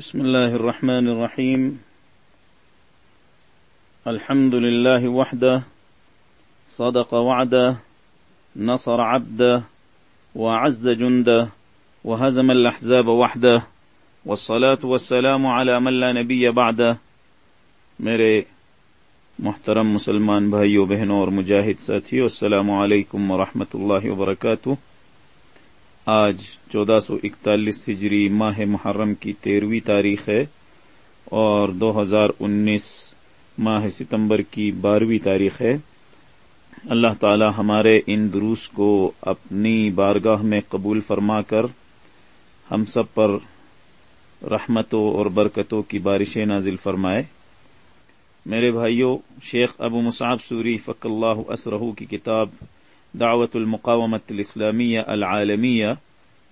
بسم الله الرحمن الرحيم. الحمد لله وحده. صدق وعده. نصر عبده. وعز جنده. وهزم الأحزاب وحده. والصلاة والسلام على من لا نبي بعده. میرے محترم مسلمان بھائیوں بہنوں اور مجاہد ساتھیوں السلام علیکم ورحمۃ اللہ وبرکاتہ. آج چودہ سو اکتالیس ہجری ماہ محرم کی تیرہویں تاریخ ہے اور دو ہزار انیس ماہ ستمبر کی بارہویں تاریخ ہے۔ اللہ تعالی ہمارے ان دروس کو اپنی بارگاہ میں قبول فرما کر ہم سب پر رحمتوں اور برکتوں کی بارشیں نازل فرمائے۔ میرے بھائیوں، شیخ ابو مصعب سوری فق اللہ اسرہ کی کتاب دعوت المقامت الاسلامیہ العالمیہ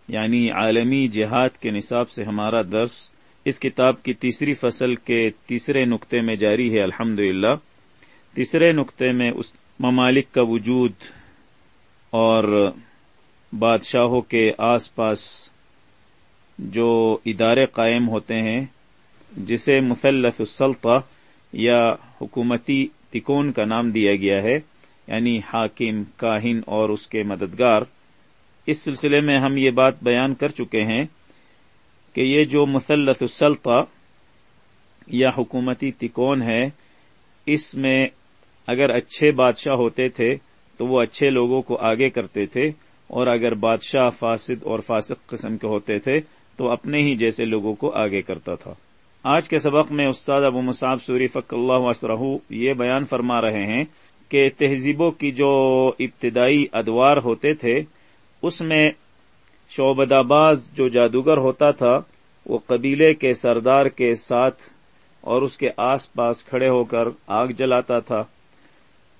یعنی عالمی جہاد کے نصاب سے ہمارا درس اس کتاب کی تیسری فصل کے تیسرے نقطے میں جاری ہے الحمد تیسرے نقطے میں اس ممالک کا وجود اور بادشاہوں کے آس پاس جو ادارے قائم ہوتے ہیں، جسے مسلف السلطہ یا حکومتی تکون کا نام دیا گیا ہے۔ یعنی حاکم، کاہن اور اس کے مددگار، اس سلسلے میں ہم یہ بات بیان کر چکے ہیں کہ یہ جو مسلط السلطہ یا حکومتی تکون ہے، اس میں اگر اچھے بادشاہ ہوتے تھے تو وہ اچھے لوگوں کو آگے کرتے تھے، اور اگر بادشاہ فاسد اور فاسق قسم کے ہوتے تھے تو اپنے ہی جیسے لوگوں کو آگے کرتا تھا۔ آج کے سبق میں استاد ابو مصعب سوری فق اللہ وسرہ یہ بیان فرما رہے ہیں کہ تہذیبوں کی جو ابتدائی ادوار ہوتے تھے، اس میں شعبد آباز جو جادوگر ہوتا تھا، وہ قبیلے کے سردار کے ساتھ اور اس کے آس پاس کھڑے ہو کر آگ جلاتا تھا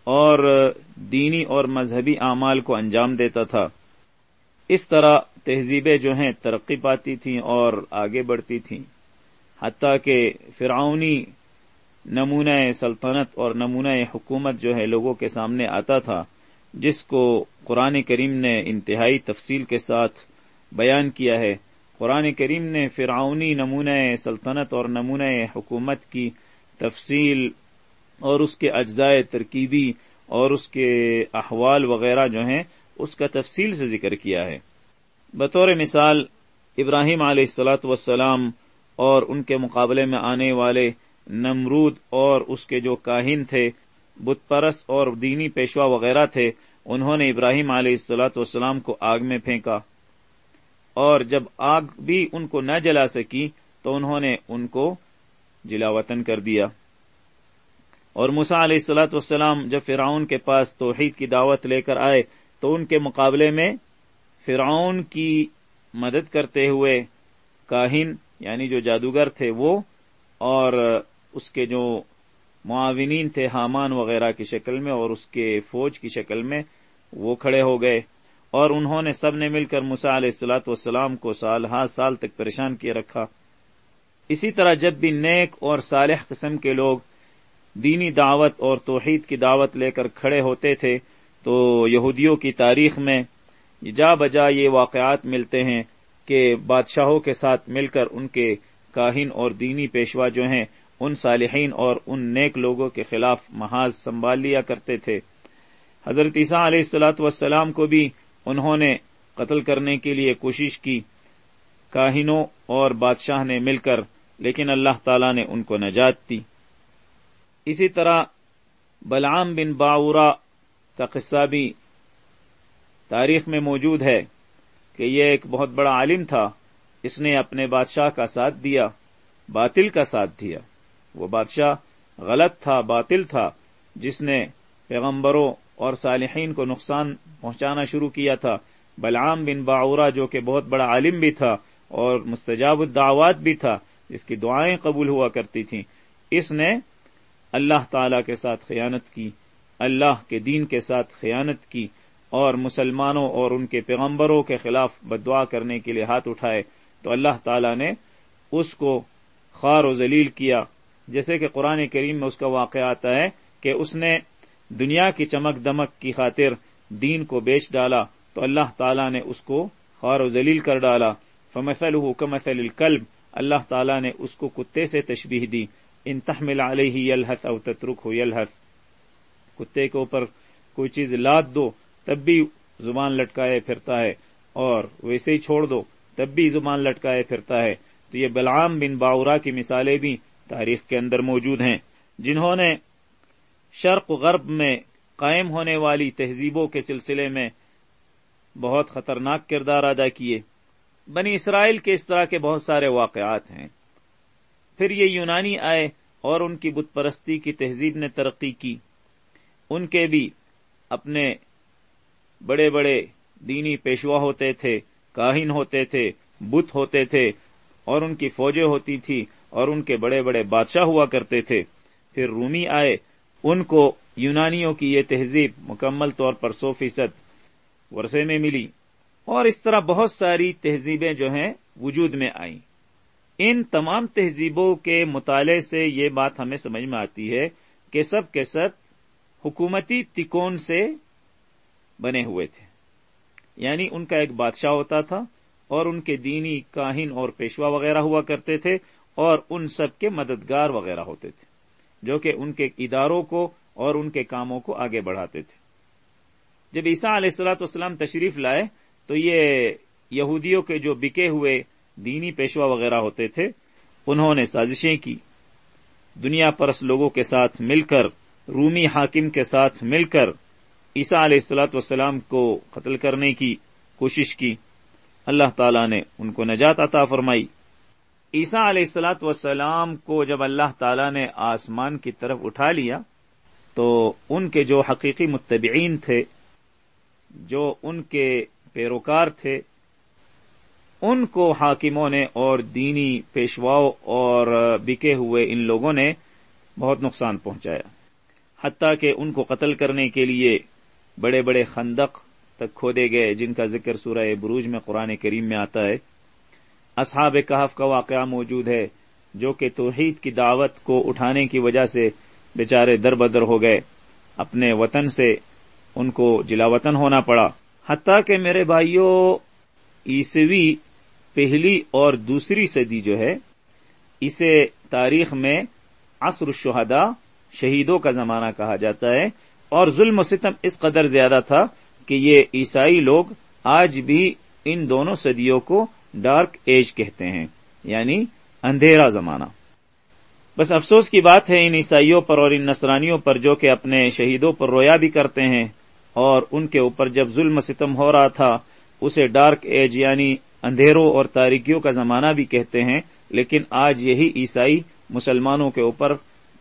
اور دینی اور مذہبی اعمال کو انجام دیتا تھا۔ اس طرح تہذیبیں جو ہیں ترقی پاتی تھیں اور آگے بڑھتی تھیں۔ حتیٰ کہ فرعونی نمونہ سلطنت اور نمونہ حکومت جو ہے لوگوں کے سامنے آتا تھا، جس کو قرآن کریم نے انتہائی تفصیل کے ساتھ بیان کیا ہے۔ قرآن کریم نے فرعونی نمونہ سلطنت اور نمونہ حکومت کی تفصیل اور اس کے اجزائے ترکیبی اور اس کے احوال وغیرہ جو ہیں، اس کا تفصیل سے ذکر کیا ہے۔ بطور مثال، ابراہیم علیہ السلاۃ وسلام اور ان کے مقابلے میں آنے والے نمرود اور اس کے جو کاہن تھے، بت پرس اور دینی پیشوا وغیرہ تھے، انہوں نے ابراہیم علیہ السلاۃ والسلام کو آگ میں پھینکا۔ اور جب آگ بھی ان کو نہ جلا سکی، تو انہوں نے ان کو جلا وطن کر دیا۔ اور مسا علیہ السلاۃ والسلام جب فرعون کے پاس توحید کی دعوت لے کر آئے، تو ان کے مقابلے میں فرعون کی مدد کرتے ہوئے کاہن یعنی جو جادوگر تھے وہ، اور اس کے جو معاونین تھے حامان وغیرہ کی شکل میں اور اس کے فوج کی شکل میں وہ کھڑے ہو گئے اور انہوں نے سب نے مل کر مسا علیہ السلاۃ والسلام کو سال ہاں سال تک پریشان کیے رکھا۔ اسی طرح جب بھی نیک اور صالح قسم کے لوگ دینی دعوت اور توحید کی دعوت لے کر کھڑے ہوتے تھے تو یہودیوں کی تاریخ میں جا بجا یہ واقعات ملتے ہیں کہ بادشاہوں کے ساتھ مل کر ان کے کاہن اور دینی پیشوا جو ہیں ان صالحین اور ان نیک لوگوں کے خلاف محاذ سنبھال لیا کرتے تھے۔ حضرت عیسیٰ علیہ السلاۃ والسلام کو بھی انہوں نے قتل کرنے کے لیے کوشش کی، کاہنوں اور بادشاہ نے مل کر، لیکن اللہ تعالی نے ان کو نجات دی۔ اسی طرح بلعام بن باورا کا قصہ بھی تاریخ میں موجود ہے کہ یہ ایک بہت بڑا عالم تھا۔ اس نے اپنے بادشاہ کا ساتھ دیا، باطل کا ساتھ دیا۔ وہ بادشاہ غلط تھا، باطل تھا، جس نے پیغمبروں اور صالحین کو نقصان پہنچانا شروع کیا تھا۔ بلعام بن باورا جو کہ بہت بڑا عالم بھی تھا اور مستجاب الدعوات بھی تھا، جس کی دعائیں قبول ہوا کرتی تھیں۔ اس نے اللہ تعالی کے ساتھ خیانت کی، اللہ کے دین کے ساتھ خیانت کی اور مسلمانوں اور ان کے پیغمبروں کے خلاف بدعا کرنے کے لیے ہاتھ اٹھائے۔ تو اللہ تعالی نے اس کو خار و ذلیل کیا۔ جیسے کہ قرآن کریم میں اس کا واقعہ آتا ہے کہ اس نے دنیا کی چمک دمک کی خاطر دین کو بیچ ڈالا تو اللہ تعالی نے اس کو خار و ذلیل کر ڈالا۔ فمسل کمسل الکلب اللہ تعالیٰ نے اس کو کتے سے تشبیح دی۔ ان تحمل علیہ یلحت او تترک ہو کتے کے اوپر کوئی چیز لاد دو، تب بھی زبان لٹکائے پھرتا ہے۔ اور ویسے ہی چھوڑ دو، تب بھی زبان لٹکائے پھرتا ہے۔ تو یہ بلعام بن باورا کی مثالیں بھی تاریخ کے اندر موجود ہیں، جنہوں نے شرق غرب میں قائم ہونے والی تہذیبوں کے سلسلے میں بہت خطرناک کردار ادا کیے۔ بنی اسرائیل کے اس طرح کے بہت سارے واقعات ہیں۔ پھر یہ یونانی آئے اور ان کی بت پرستی کی تہذیب نے ترقی کی۔ ان کے بھی اپنے بڑے بڑے دینی پیشوا ہوتے تھے، کاہن ہوتے تھے، بت ہوتے تھے اور ان کی فوجیں ہوتی تھی اور ان کے بڑے بڑے بادشاہ ہوا کرتے تھے۔ پھر رومی آئے، ان کو یونانیوں کی یہ تہذیب مکمل طور پر سو فیصد ورثے میں ملی۔ اور اس طرح بہت ساری تہذیبیں جو ہیں وجود میں آئیں۔ ان تمام تہذیبوں کے مطالعے سے یہ بات ہمیں سمجھ میں آتی ہے کہ سب کے سب حکومتی تکون سے بنے ہوئے تھے۔ یعنی ان کا ایک بادشاہ ہوتا تھا اور ان کے دینی کاہن اور پیشوا وغیرہ ہوا کرتے تھے۔ اور ان سب کے مددگار وغیرہ ہوتے تھے، جو کہ ان کے اداروں کو اور ان کے کاموں کو آگے بڑھاتے تھے۔ جب عیسیٰ علیہ السلاۃ والسلام تشریف لائے، تو یہ یہودیوں کے جو بکے ہوئے دینی پیشوا وغیرہ ہوتے تھے، انہوں نے سازشیں کی۔ دنیا پرس لوگوں کے ساتھ مل کر، رومی حاکم کے ساتھ مل کر عیسیٰ علیہ السلاۃ والسلام کو قتل کرنے کی کوشش کی۔ اللہ تعالی نے ان کو نجات عطا فرمائی۔ عیسیٰ علیہ السلاۃ والسلام کو جب اللہ تعالی نے آسمان کی طرف اٹھا لیا، تو ان کے جو حقیقی متبعین تھے، جو ان کے پیروکار تھے، ان کو حاکموں نے اور دینی پیشواؤں اور بکے ہوئے ان لوگوں نے بہت نقصان پہنچایا۔ حتیٰ کہ ان کو قتل کرنے کے لیے بڑے بڑے خندق تک کھودے گئے، جن کا ذکر سورہ بروج میں قرآن کریم میں آتا ہے۔ اصحاب کہف کا واقعہ موجود ہے، جو کہ توحید کی دعوت کو اٹھانے کی وجہ سے بیچارے در بدر ہو گئے۔ اپنے وطن سے ان کو جلا وطن ہونا پڑا۔ حتیٰ کہ میرے بھائیوں، عیسوی پہلی اور دوسری صدی جو ہے، اسے تاریخ میں عصر الشہداء شہیدوں کا زمانہ کہا جاتا ہے۔ اور ظلم و ستم اس قدر زیادہ تھا کہ یہ عیسائی لوگ آج بھی ان دونوں صدیوں کو ڈارک ایج کہتے ہیں یعنی اندھیرا زمانہ۔ بس افسوس کی بات ہے ان عیسائیوں پر اور ان نصرانیوں پر جو کہ اپنے شہیدوں پر رویا بھی کرتے ہیں، اور ان کے اوپر جب ظلم ستم ہو رہا تھا، اسے ڈارک ایج یعنی اندھیروں اور تاریکیوں کا زمانہ بھی کہتے ہیں، لیکن آج یہی عیسائی مسلمانوں کے اوپر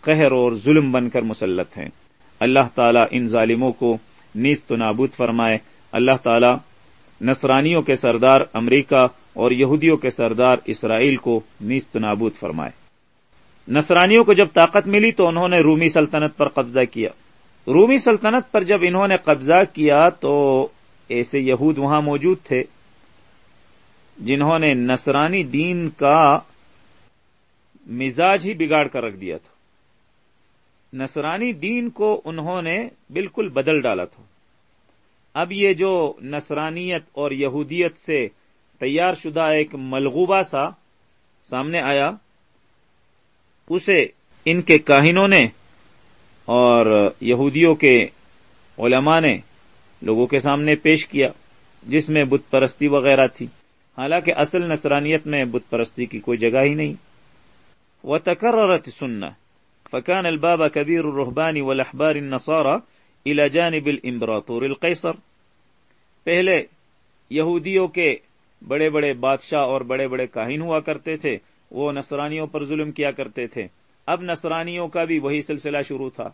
قہر اور ظلم بن کر مسلط ہیں۔ اللہ تعالیٰ ان ظالموں کو نیز نابود فرمائے۔ اللہ تعالیٰ نصرانیوں کے سردار امریکہ اور یہودیوں کے سردار اسرائیل کو نیز نابود فرمائے۔ نصرانیوں کو جب طاقت ملی تو انہوں نے رومی سلطنت پر قبضہ کیا۔ رومی سلطنت پر جب انہوں نے قبضہ کیا تو ایسے یہود وہاں موجود تھے جنہوں نے نصرانی دین کا مزاج ہی بگاڑ کر رکھ دیا تھا۔ نصرانی دین کو انہوں نے بالکل بدل ڈالا تھا۔ اب یہ جو نصرانیت اور یہودیت سے تیار شدہ ایک ملغوبہ سا سامنے آیا۔ اسے ان کے کاہنوں نے اور یہودیوں کے علماء نے لوگوں کے سامنے پیش کیا، جس میں بت پرستی وغیرہ تھی۔ حالانکہ اصل نصرانیت میں بت پرستی کی کوئی جگہ ہی نہیں۔ وہ تکررت سننا فكان الباب كبير الرهبان والأحبار النصارى إلى جانب الإمبراطور القيصر پہلے یہودیوں کے بڑے بڑے بادشاہ اور بڑے بڑے کاہن ہوا کرتے تھے، وہ نصرانیوں پر ظلم کیا کرتے تھے۔ اب نصرانیوں کا بھی وہی سلسلہ شروع تھا۔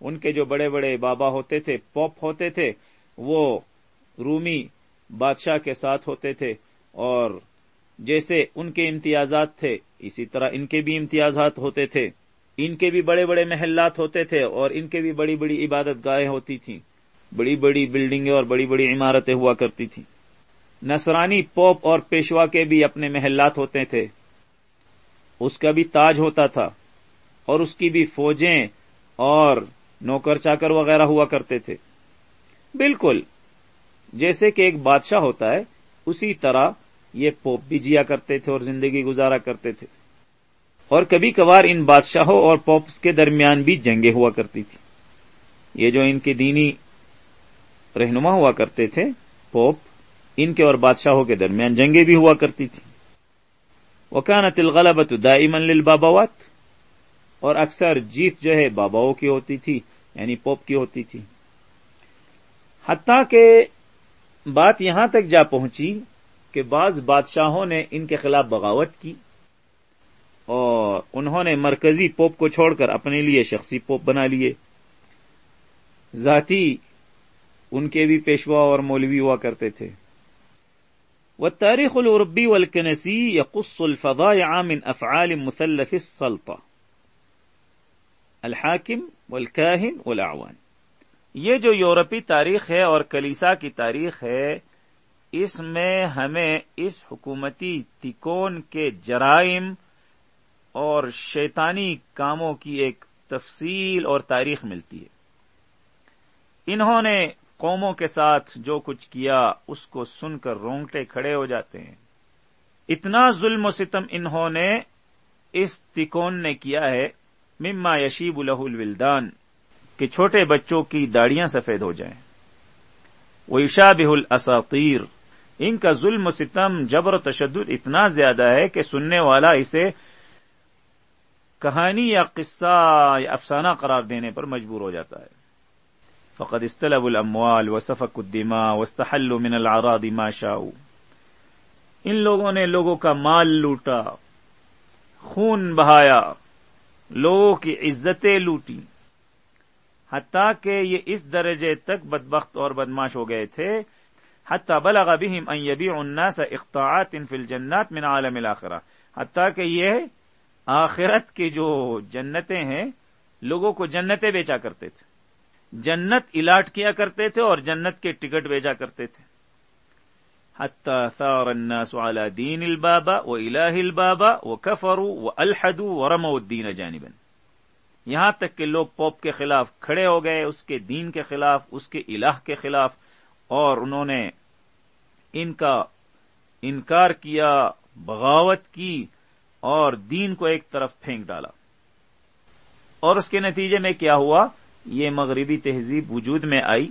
ان کے جو بڑے بڑے بابا ہوتے تھے، پوپ ہوتے تھے، وہ رومی بادشاہ کے ساتھ ہوتے تھے۔ اور جیسے ان کے امتیازات تھے، اسی طرح ان کے بھی امتیازات ہوتے تھے۔ ان کے بھی بڑے بڑے محلات ہوتے تھے اور ان کے بھی بڑی بڑی عبادت گاہیں ہوتی تھیں۔ بڑی بڑی بلڈنگیں اور بڑی بڑی عمارتیں ہوا کرتی تھیں۔ نصرانی پوپ اور پیشوا کے بھی اپنے محلات ہوتے تھے۔ اس کا بھی تاج ہوتا تھا اور اس کی بھی فوجیں اور نوکر چاکر وغیرہ ہوا کرتے تھے۔ بالکل، جیسے کہ ایک بادشاہ ہوتا ہے، اسی طرح یہ پوپ بھی جیا کرتے تھے اور زندگی گزارا کرتے تھے۔ اور کبھی کبھار ان بادشاہوں اور پوپس کے درمیان بھی جنگیں ہوا کرتی تھی۔ یہ جو ان کے دینی رہنما ہوا کرتے تھے، پوپ ان کے اور بادشاہوں کے درمیان جنگیں بھی ہوا کرتی تھی وکانت الغلبت دائمن للباباوات اور اکثر جیت جو ہے باباؤں کی ہوتی تھی یعنی پوپ کی ہوتی تھی۔ حتیٰ کہ بات یہاں تک جا پہنچی کہ بعض بادشاہوں نے ان کے خلاف بغاوت کی، اور انہوں نے مرکزی پوپ کو چھوڑ کر اپنے لیے شخصی پوپ بنا لیے۔ ذاتی ان کے بھی پیشوا اور مولوی ہوا کرتے تھے۔ وہ تاریخ العربی والکنسی یقص الفضاء عام افعال مسلف السلطہ الحاکم والکاہن والاعوان یہ جو یورپی تاریخ ہے اور کلیسا کی تاریخ ہے، اس میں ہمیں اس حکومتی تکون کے جرائم اور شیطانی کاموں کی ایک تفصیل اور تاریخ ملتی ہے۔ انہوں نے قوموں کے ساتھ جو کچھ کیا، اس کو سن کر رونگٹے کھڑے ہو جاتے ہیں۔ اتنا ظلم و ستم انہوں نے اس تکون نے کیا ہے، مما یشیب الہ الولدان، کہ چھوٹے بچوں کی داڑیاں سفید ہو جائیں۔ وہ عشا بہ ان کا ظلم و ستم، جبر و تشدد اتنا زیادہ ہے کہ سننے والا اسے کہانی یا قصہ یا افسانہ قرار دینے پر مجبور ہو جاتا ہے۔ فقد استلب الاموال و سفق الدماء واستحلوا من الاعراض ما شاءوا. ان لوگوں نے لوگوں کا مال لوٹا، خون بہایا، لوگوں کی عزتیں لوٹی حتیٰ کہ یہ اس درجے تک بدبخت اور بدماش ہو گئے تھے، حتیٰ بلغ بہم ان یبیع الناس اقطاعات فی الجنات من عالم الاخرہ، حتیٰ کہ یہ آخرت کی جو جنتیں ہیں، لوگوں کو جنتیں بیچا کرتے تھے۔ جنت الاٹ کیا کرتے تھے اور جنت کے ٹکٹ بیچا کرتے تھے۔ حتى ثار الناس على دين البابا وإله البابا وكفروا وألحدوا ورموا الدين جانبا۔ یہاں تک کہ لوگ پوپ کے خلاف کھڑے ہو گئے، اس کے دین کے خلاف، اس کے الہ کے خلاف، اور انہوں نے ان کا انکار کیا، بغاوت کی اور دین کو ایک طرف پھینک ڈالا۔ اور اس کے نتیجے میں کیا ہوا؟ یہ مغربی تہذیب وجود میں آئی،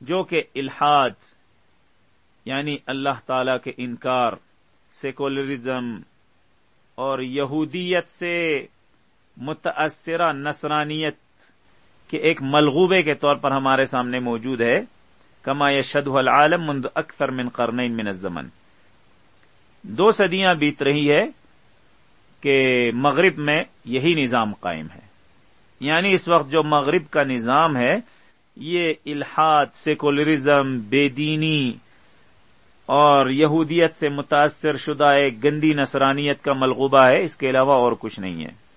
جو کہ الحاد یعنی اللہ تعالی کے انکار، سیکولرزم اور یہودیت سے متاثرہ نصرانیت کے ایک ملغوبے کے طور پر ہمارے سامنے موجود ہے، کما شد العالم منذ اکثر من قرن من الزمن۔ دو صدیاں بیت رہی ہے کہ مغرب میں یہی نظام قائم ہے۔ یعنی اس وقت جو مغرب کا نظام ہے، یہ الحاد، سیکولرزم، بے دینی اور یہودیت سے متاثر شدہ ایک گندی نصرانیت کا ملغوبہ ہے، اس کے علاوہ اور کچھ نہیں ہے۔